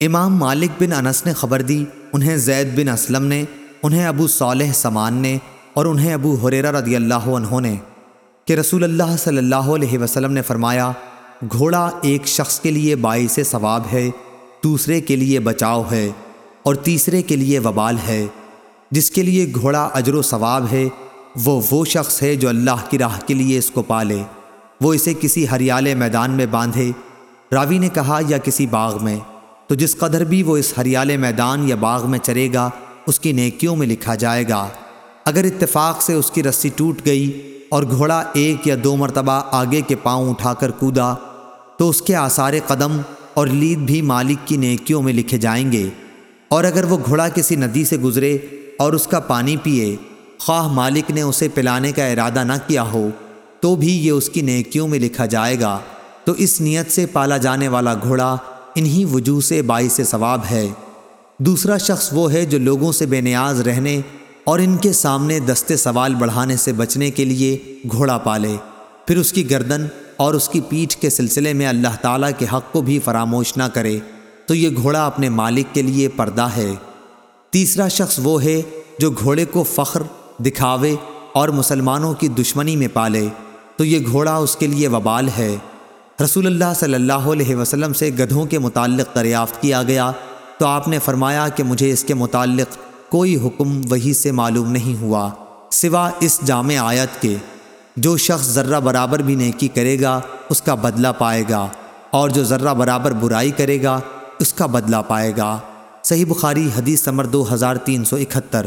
امام مالک بن انس نے خبر دی، انہیں زید بن اسلم نے، انہیں ابو صالح سمان نے اور انہیں ابو حریرہ رضی اللہ عنہ نے کہ رسول اللہ صلی اللہ علیہ وسلم نے فرمایا، گھوڑا ایک شخص کے لیے باعث ثواب ہے، دوسرے کے لیے بچاؤ ہے اور تیسرے کے لیے وبال ہے۔ جس کے لیے گھوڑا اجر و ثواب ہے، وہ وہ شخص ہے جو اللہ کی راہ کے لیے اس کو پالے۔ وہ اسے کسی ہریالے میدان میں باندھے۔ راوی نے کہا، یا کسی باغ میں۔ تو جس قدر بھی وہ اس ہریالے میدان یا باغ میں چرے گا، اس کی نیکیوں میں لکھا جائے گا۔ اگر اتفاق سے اس کی رسی ٹوٹ گئی اور گھوڑا ایک یا دو مرتبہ آگے کے پاؤں اٹھا کر کودا، تو اس کے آثار قدم اور لید بھی مالک کی نیکیوں میں لکھے جائیں گے۔ اور اگر وہ گھوڑا کسی ندی سے گزرے اور اس کا پانی پیے، خواہ مالک نے اسے پلانے کا ارادہ نہ کیا ہو، تو بھی یہ اس کی نیکیوں میں لکھا جائے گا۔ تو اس نیت سے پالا جانے والا گھوڑا انہی وجوہ سے باعث ثواب ہے۔ دوسرا شخص وہ ہے جو لوگوں سے بے نیاز رہنے اور ان کے سامنے دستے سوال بڑھانے سے بچنے کے لیے گھوڑا پالے۔ پھر اس کی گردن اور اس کی پیٹھ کے سلسلے میں اللہ تعالیٰ کے حق کو بھی فراموش نہ کرے، تو یہ گھوڑا اپنے مالک کے لیے پردہ ہے۔ تیسرا شخص وہ ہے جو گھوڑے کو فخر، دکھاوے اور مسلمانوں کی دشمنی میں پالے، تو یہ گھوڑا اس کے لیے وبال ہے۔ رسول اللہ صلی اللہ علیہ وسلم سے گدھوں کے متعلق دریافت کیا گیا تو آپ نے فرمایا کہ مجھے اس کے متعلق کوئی حکم وہی سے معلوم نہیں ہوا، سوا اس جامع آیت کے۔ جو شخص ذرہ برابر بھی نیکی کرے گا، اس کا بدلہ پائے گا، اور جو ذرہ برابر برائی کرے گا، اس کا بدلہ پائے گا۔ صحیح بخاری حدیث نمبر دو ہزار تین سو اکہتر۔